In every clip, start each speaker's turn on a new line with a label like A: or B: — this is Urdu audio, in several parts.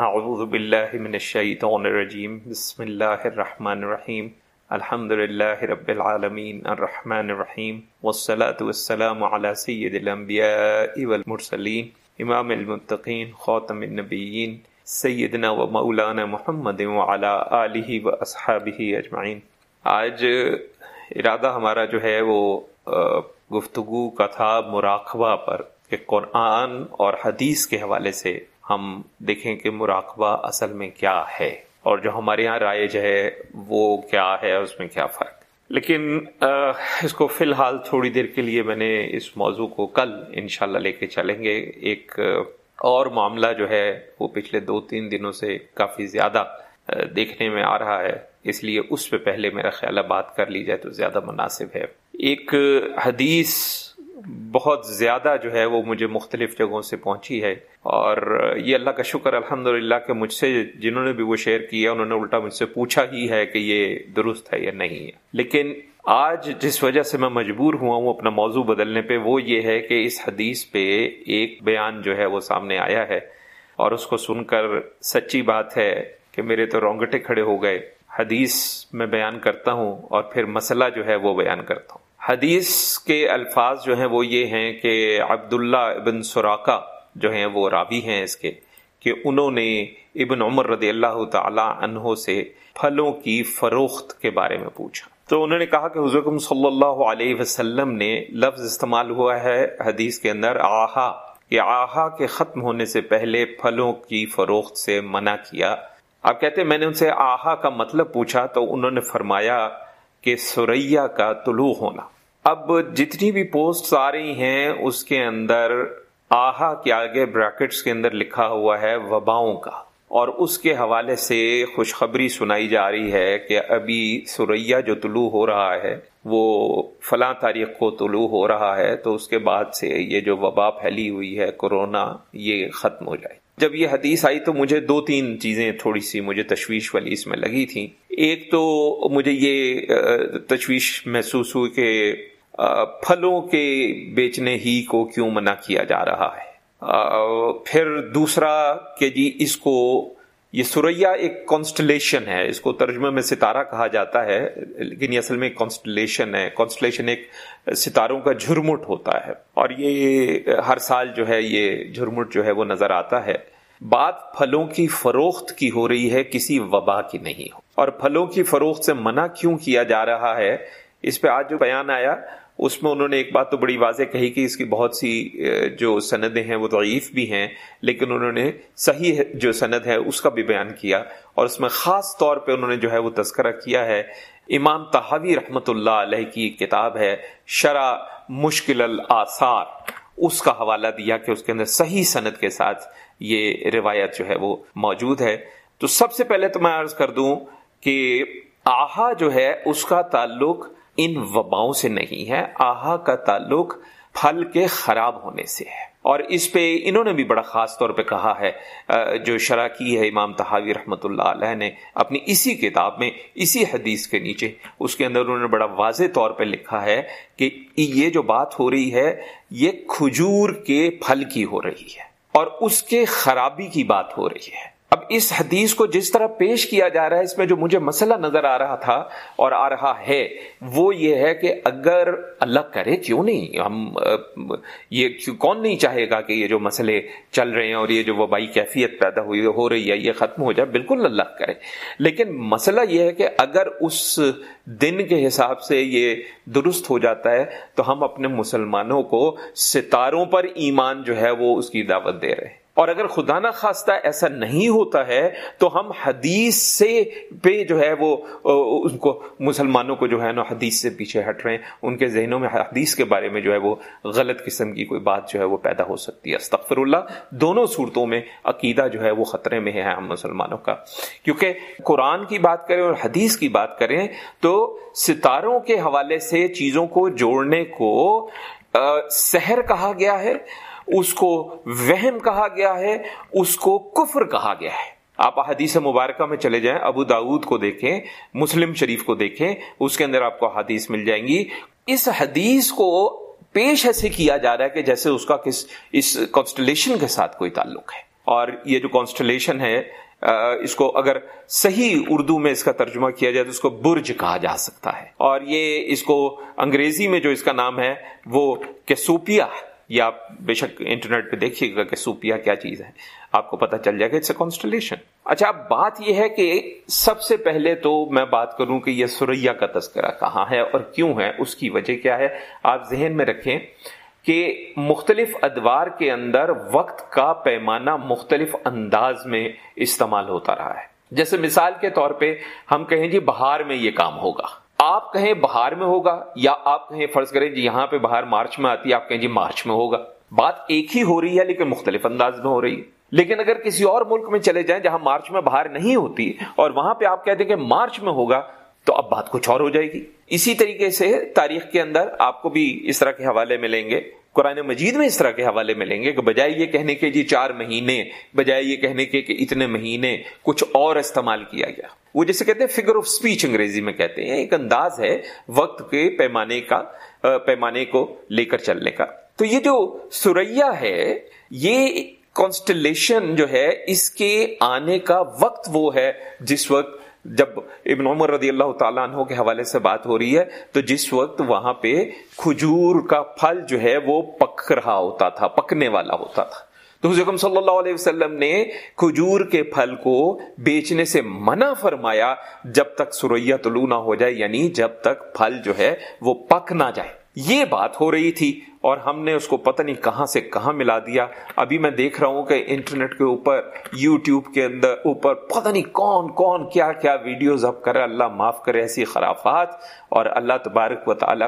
A: اعوذ باللہ من الشیطان الرجیم بسم اللہ الرحمن الرحیم الحمد للہ رب العالمین الرحمن الرحیم والصلاة والسلام على سید الانبیاء والمرسلین امام المتقین خاتم النبیین سیدنا و مولانا محمد وعلى آلہ و اصحابہ اجمعین آج ارادہ ہمارا جو ہے وہ گفتگو کا تھا مراقبہ پر، کہ قرآن اور حدیث کے حوالے سے ہم دیکھیں کہ مراقبہ اصل میں کیا ہے اور جو ہمارے یہاں رائج ہے وہ کیا ہے اس میں کیا فرق لیکن اس کو فی الحال تھوڑی دیر کے لیے میں نے اس موضوع کو کل انشاءاللہ لے کے چلیں گے۔ ایک اور معاملہ جو ہے وہ پچھلے دو تین دنوں سے کافی زیادہ دیکھنے میں آ رہا ہے۔ اس لیے اس پہ پہلے میرا خیال ہے بات کر لی جائے تو زیادہ مناسب ہے۔ ایک حدیث بہت زیادہ جو ہے وہ مجھے مختلف جگہوں سے پہنچی ہے اور یہ اللہ کا شکر الحمد للہ کہ مجھ سے جنہوں نے بھی وہ شیئر کیا انہوں نے الٹا مجھ سے پوچھا ہی ہے کہ یہ درست ہے یا نہیں ہے۔ لیکن آج جس وجہ سے میں مجبور ہوا ہوں اپنا موضوع بدلنے پہ، وہ یہ ہے کہ اس حدیث پہ ایک بیان جو ہے وہ سامنے آیا ہے اور اس کو سن کر سچی بات ہے کہ میرے تو رونگٹے کھڑے ہو گئے۔ حدیث میں بیان کرتا ہوں اور پھر مسئلہ جو ہے وہ بیان کرتا ہوں۔ حدیث کے الفاظ جو ہیں وہ یہ ہیں کہ عبداللہ ابن سراقہ جو ہیں وہ راوی ہیں اس کے، کہ انہوں نے ابن عمر رضی اللہ تعالی عنہ سے پھلوں کی فروخت کے بارے میں پوچھا۔ تو انہوں نے کہا کہ حضور صلی اللہ علیہ وسلم نے لفظ استعمال ہوا ہے حدیث کے اندر آہا، کہ آہا کے ختم ہونے سے پہلے پھلوں کی فروخت سے منع کیا۔ آپ کہتے ہیں میں نے ان سے آہا کا مطلب پوچھا تو انہوں نے فرمایا کہ سوریا کا طلوع ہونا۔ اب جتنی بھی پوسٹ آ رہی ہیں، اس کے اندر آہا کے آگے بریکٹس کے اندر لکھا ہوا ہے وباؤں کا۔ اور اس کے حوالے سے خوشخبری سنائی جا رہی ہے کہ ابھی سوریا جو طلوع ہو رہا ہے، وہ فلاں تاریخ کو طلوع ہو رہا ہے، تو اس کے بعد سے یہ جو وبا پھیلی ہوئی ہے، کورونا یہ ختم ہو جائے۔ جب یہ حدیث آئی تو مجھے دو تین چیزیں تھوڑی سی مجھے تشویش والی اس میں لگی تھی ایک تو مجھے یہ تشویش محسوس ہوئی کہ پھلوں کے بیچنے ہی کو کیوں منع کیا جا رہا ہے۔ پھر دوسرا کہ جی اس کو، یہ سوریا ایک کانسٹلیشن ہے۔ اس کو ترجمہ میں ستارہ کہا جاتا ہے، لیکن یہ اصل میں کانسٹلیشن ہے۔ کانسٹلیشن ایک ستاروں کا جھرمٹ ہوتا ہے۔ اور یہ ہر سال جو ہے، یہ جھرمٹ جو ہے وہ نظر آتا ہے۔ بات پھلوں کی فروخت کی ہو رہی ہے، کسی وبا کی نہیں ہو۔ اور پھلوں کی فروخت سے منع کیوں کیا جا رہا ہے؟ اس پہ آج جو بیان آیا، اس میں انہوں نے ایک بات تو بڑی واضح کہی کہ اس کی بہت سی جو سندیں ہیں، وہ ضعیف بھی ہیں، لیکن انہوں نے صحیح جو سند ہے، اس کا بھی بیان کیا۔ اور اس میں خاص طور پہ انہوں نے جو ہے، وہ تذکرہ کیا ہے۔ امام تحاوی رحمت اللہ علیہ کی کتاب ہے شرح مشکل الآثار۔ اس کا حوالہ دیا کہ اس کے اندر صحیح سند کے ساتھ یہ روایت جو ہے وہ موجود ہے۔ تو سب سے پہلے تو میں عرض کر دوں کہ آہا جو ہے، اس کا تعلق ان وباؤں سے نہیں ہے۔ آہا کا تعلق پھل کے خراب ہونے سے ہے۔ اور اس پہ انہوں نے بھی بڑا خاص طور پہ کہا ہے۔ جو شرح کی ہے امام تحاوی رحمۃ اللہ علیہ نے اپنی اسی کتاب میں، اسی حدیث کے نیچے، اس کے اندر انہوں نے بڑا واضح طور پہ لکھا ہے کہ یہ جو بات ہو رہی ہے، یہ کھجور کے پھل کی ہو رہی ہے۔ اور اس کے خرابی کی بات ہو رہی ہے۔ اب اس حدیث کو جس طرح پیش کیا جا رہا ہے، اس میں جو مجھے مسئلہ نظر آ رہا تھا اور آ رہا ہے، وہ یہ ہے کہ اگر اللہ کرے، کیوں نہیں؟ ہم یہ کون نہیں چاہے گا کہ یہ جو مسئلے چل رہے ہیں اور یہ جو وبائی کیفیت پیدا ہوئی، ہو رہی ہے، یہ ختم ہو جائے، بالکل اللہ کرے۔ لیکن مسئلہ یہ ہے کہ اگر اس دن کے حساب سے یہ درست ہو جاتا ہے، تو ہم اپنے مسلمانوں کو ستاروں پر ایمان جو ہے، وہ اس کی دعوت دے رہے ہیں۔ اور اگر خدا نہ خواستہ ایسا نہیں ہوتا ہے، تو ہم حدیث سے پہ جو ہے وہ ان کو، مسلمانوں کو جو ہے نا حدیث سے پیچھے ہٹ رہے ہیں۔ ان کے ذہنوں میں حدیث کے بارے میں جو ہے وہ غلط قسم کی کوئی بات جو ہے وہ پیدا ہو سکتی ہے۔ استغفر اللہ دونوں صورتوں میں عقیدہ جو ہے وہ خطرے میں ہے ہم مسلمانوں کا۔ کیونکہ قرآن کی بات کریں اور حدیث کی بات کریں، تو ستاروں کے حوالے سے چیزوں کو جوڑنے کو سحر کہا گیا ہے۔ اس کو وہم کہا گیا ہے، اس کو کفر کہا گیا ہے۔ آپ حدیث مبارکہ میں چلے جائیں، ابو داود کو دیکھیں، مسلم شریف کو دیکھیں، اس کے اندر آپ کو حدیث مل جائیں گی۔ اس حدیث کو پیش ایسے کیا جا رہا ہے کہ جیسے اس کا کس، اس کانسٹلیشن کے ساتھ کوئی تعلق ہے۔ اور یہ جو کانسٹلیشن ہے اس کو اگر صحیح اردو میں اس کا ترجمہ کیا جائے تو اس کو برج کہا جا سکتا ہے۔ اور یہ اس کو انگریزی میں جو اس کا نام ہے، وہ کیسوپیا یا آپ بے شک انٹرنیٹ پہ دیکھیے گا کہ سوپیا کیا چیز ہے۔ آپ کو پتا چل جائے گا اٹس اے کانسٹلیشن اچھا اب بات یہ ہے کہ سب سے پہلے تو میں بات کروں کہ یہ سوریا کا تذکرہ کہاں ہے اور کیوں ہے، اس کی وجہ کیا ہے۔ آپ ذہن میں رکھیں کہ مختلف ادوار کے اندر وقت کا پیمانہ مختلف انداز میں استعمال ہوتا رہا ہے۔ جیسے مثال کے طور پہ ہم کہیں جی بہار میں یہ کام ہوگا۔ آپ کہیں بہار میں ہوگا یا آپ کہیں فرض کریں جی یہاں پہ بہار مارچ میں آتی ہے، آپ کہیں جی مارچ میں ہوگا۔ بات ایک ہی ہو رہی ہے لیکن مختلف انداز میں ہو رہی ہے۔ لیکن اگر کسی اور ملک میں چلے جائیں جہاں مارچ میں باہر نہیں ہوتی اور وہاں پہ آپ کہتے ہیں کہ مارچ میں ہوگا تو اب بات کچھ اور ہو جائے گی۔ اسی طریقے سے تاریخ کے اندر آپ کو بھی اس طرح کے حوالے ملیں گے۔ قرآن مجید میں اس طرح کے حوالے ملیں گے کہ بجائے یہ کہنے کے جی چار مہینے، بجائے یہ کہنے کے کہ اتنے مہینے کچھ اور استعمال کیا گیا۔ وہ جیسے کہتے ہیں فگر آف اسپیچ انگریزی میں کہتے ہیں۔ ایک انداز ہے وقت کے پیمانے کا پیمانے کو لے کر چلنے کا۔ تو یہ جو سوریا ہے، یہ کانسٹلیشن جو ہے، اس کے آنے کا وقت وہ ہے جس وقت جب ابن عمر رضی اللہ تعالیٰ عنہ کے حوالے سے بات ہو رہی ہے، تو جس وقت وہاں پہ کھجور کا پھل جو ہے وہ پک رہا ہوتا تھا، پکنے والا ہوتا تھا۔ تو حضرت صلی اللہ علیہ وسلم نے کھجور کے پھل کو بیچنے سے منع فرمایا، جب تک سریا طلوع نہ ہو جائے یعنی جب تک پھل جو ہے وہ پک نہ جائے۔ یہ بات ہو رہی تھی اور ہم نے اس کو پتہ نہیں کہاں سے کہاں ملا دیا۔ ابھی میں دیکھ رہا ہوں کہ انٹرنیٹ کے اوپر، یوٹیوب کے اندر اوپر پتہ نہیں کون کون کیا کیا ویڈیوز اب کرے۔ اللہ معاف کرے ایسی خرافات اور اللہ تبارک و تعالی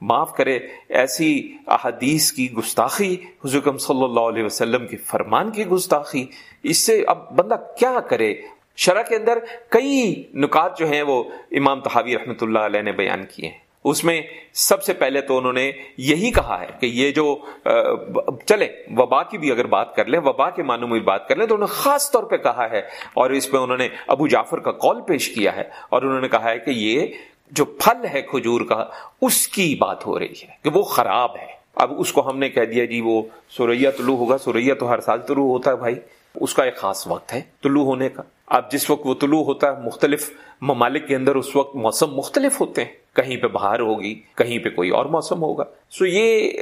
A: معاف کرے۔ ایسی احادیث کی گستاخی حضرت صلی اللہ علیہ وسلم کی فرمان کی گستاخی، اس سے اب بندہ کیا کرے؟ شرح کے اندر کئی نکات جو ہیں وہ امام تحاوی رحمۃ اللہ علیہ نے بیان کیے ہیں۔ اس میں سب سے پہلے تو انہوں نے یہی کہا ہے کہ یہ جو چلے، وبا کی بھی اگر بات کر لیں، وبا کے معنوں میں بات کر لیں، تو انہوں نے خاص طور پہ کہا ہے اور اس پہ انہوں نے ابو جعفر کا کال پیش کیا ہے اور انہوں نے کہا ہے کہ یہ جو پھل ہے کھجور کا، اس کی بات ہو رہی ہے کہ وہ خراب ہے۔ اب اس کو ہم نے کہہ دیا جی وہ سوریا طلوع ہوگا سوریا تو ہر سال طلوع ہوتا ہے بھائی، اس کا ایک خاص وقت ہے طلوع ہونے کا۔ اب جس وقت وہ طلوع ہوتا ہے، مختلف ممالک کے اندر اس وقت موسم مختلف ہوتے ہیں۔ کہیں پہ بہار ہوگی، کہیں پہ کوئی اور موسم ہوگا۔ سو یہ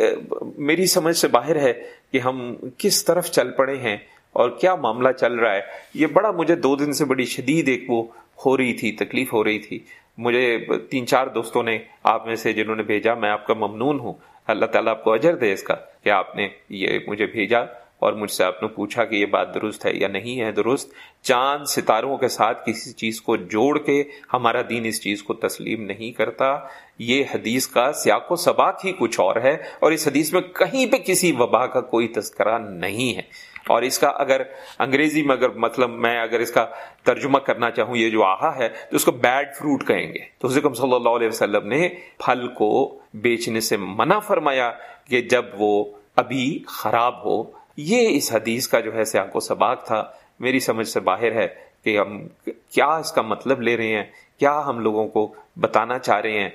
A: میری سمجھ سے باہر ہے کہ ہم کس طرف چل پڑے ہیں اور کیا معاملہ چل رہا ہے۔ یہ بڑا مجھے دو دن سے بڑی شدید ایک وہ ہو رہی تھی، تکلیف ہو رہی تھی۔ مجھے تین چار دوستوں نے آپ میں سے جنہوں نے بھیجا، میں آپ کا ممنون ہوں۔ اللہ تعالیٰ آپ کو اجر دے اس کا کہ آپ نے یہ مجھے بھیجا۔ اور مجھ سے آپ نے پوچھا کہ یہ بات درست ہے یا نہیں ہے درست، چاند ستاروں کے ساتھ کسی چیز کو جوڑ کے ہمارا دین اس چیز کو تسلیم نہیں کرتا۔ یہ حدیث کا سیاق و سباق ہی کچھ اور ہے اور اس حدیث میں کہیں پہ کسی وبا کا کوئی تذکرہ نہیں ہے۔ اور اس کا اگر انگریزی میں اگر مطلب میں اگر اس کا ترجمہ کرنا چاہوں، یہ جو آہا ہے، تو اس کو بیڈ فروٹ کہیں گے۔ تو حضرت صلی اللہ علیہ وسلم نے پھل کو بیچنے سے منع فرمایا کہ جب وہ ابھی خراب ہو یہ اس حدیث کا جو ہے سیاق و سباق تھا۔ میری سمجھ سے باہر ہے کہ ہم کیا اس کا مطلب لے رہے ہیں، کیا ہم لوگوں کو بتانا چاہ رہے ہیں،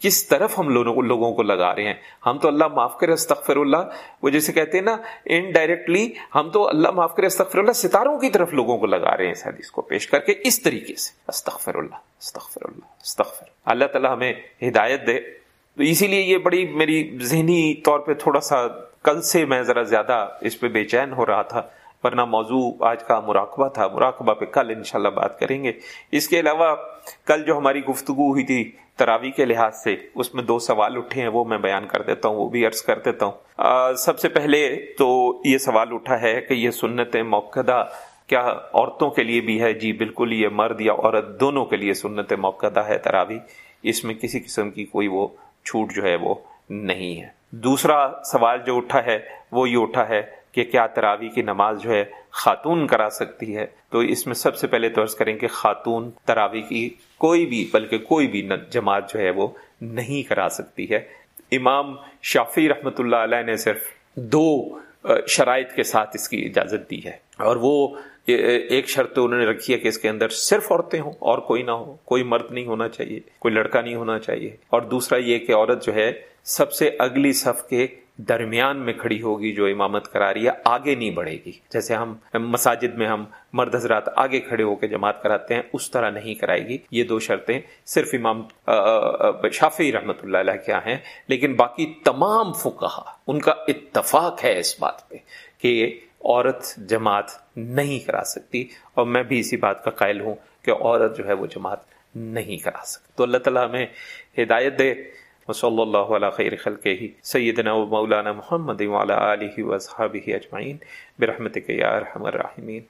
A: کس طرف ہم لوگوں کو لگا رہے ہیں۔ ہم تو اللہ معاف کرے، استغفر اللہ۔ وہ جیسے کہتے ہیں نا انڈائریکٹلی ہم تو اللہ معاف کرے، استغفر اللہ ستاروں کی طرف لوگوں کو لگا رہے ہیں اس حدیث کو پیش کر کے اس طریقے سے۔ استغفر اللہ استغفر اللہ استغفر۔ اللہ تعالیٰ ہمیں ہدایت دے۔ تو اسی لیے یہ بڑی میری ذہنی طور پہ تھوڑا سا کل سے میں ذرا زیادہ اس پہ بے چین ہو رہا تھا، ورنہ موضوع آج کا مراقبہ تھا۔ مراقبہ پہ کل انشاءاللہ بات کریں گے۔ اس کے علاوہ کل جو ہماری گفتگو ہوئی تھی تراوی کے لحاظ سے، اس میں دو سوال اٹھے ہیں، وہ میں بیان کر دیتا ہوں، وہ بھی عرض کر دیتا ہوں۔ سب سے پہلے تو یہ سوال اٹھا ہے کہ یہ سنت موقع کیا عورتوں کے لیے بھی ہے؟ جی بالکل، یہ مرد یا عورت دونوں کے لیے سنت موقع ہے تراوی اس میں کسی قسم کی کوئی وہ چھوٹ جو ہے وہ نہیں ہے۔ دوسرا سوال جو اٹھا ہے وہ یہ اٹھا ہے کہ کیا تراوی کی نماز جو ہے خاتون کرا سکتی ہے؟ تو اس میں سب سے پہلے تو عرض کریں کہ خاتون تراوی کی کوئی بھی، بلکہ کوئی بھی جماعت جو ہے وہ نہیں کرا سکتی ہے۔ امام شافی رحمت اللہ علیہ نے صرف دو شرائط کے ساتھ اس کی اجازت دی ہے۔ اور وہ ایک شرط تو انہوں نے رکھی ہے کہ اس کے اندر صرف عورتیں ہوں، اور کوئی نہ ہو، کوئی مرد نہیں ہونا چاہیے، کوئی لڑکا نہیں ہونا چاہیے۔ اور دوسرا یہ کہ عورت جو ہے سب سے اگلی صف کے درمیان میں کھڑی ہوگی جو امامت کرا رہی ہے، آگے نہیں بڑھے گی۔ جیسے ہم مساجد میں ہم مرد حضرات آگے کھڑے ہو کے جماعت کراتے ہیں، اس طرح نہیں کرائے گی۔ یہ دو شرطیں صرف امام شافی رحمت اللہ علیہ کیا ہاں ہیں، لیکن باقی تمام فقہ ان کا اتفاق ہے اس بات پہ کہ عورت جماعت نہیں کرا سکتی۔ اور میں بھی اسی بات کا قائل ہوں کہ عورت جو ہے وہ جماعت نہیں کرا سکتی۔ تو اللہ تعالیٰ ہمیں ہدایت دے۔ صلی اللہ علیہ خیر خلقہ سیدنا و مولانا محمد وعلا آلہ و اصحابہ اجمعین۔ برحمتک یا ارحم الراحمین۔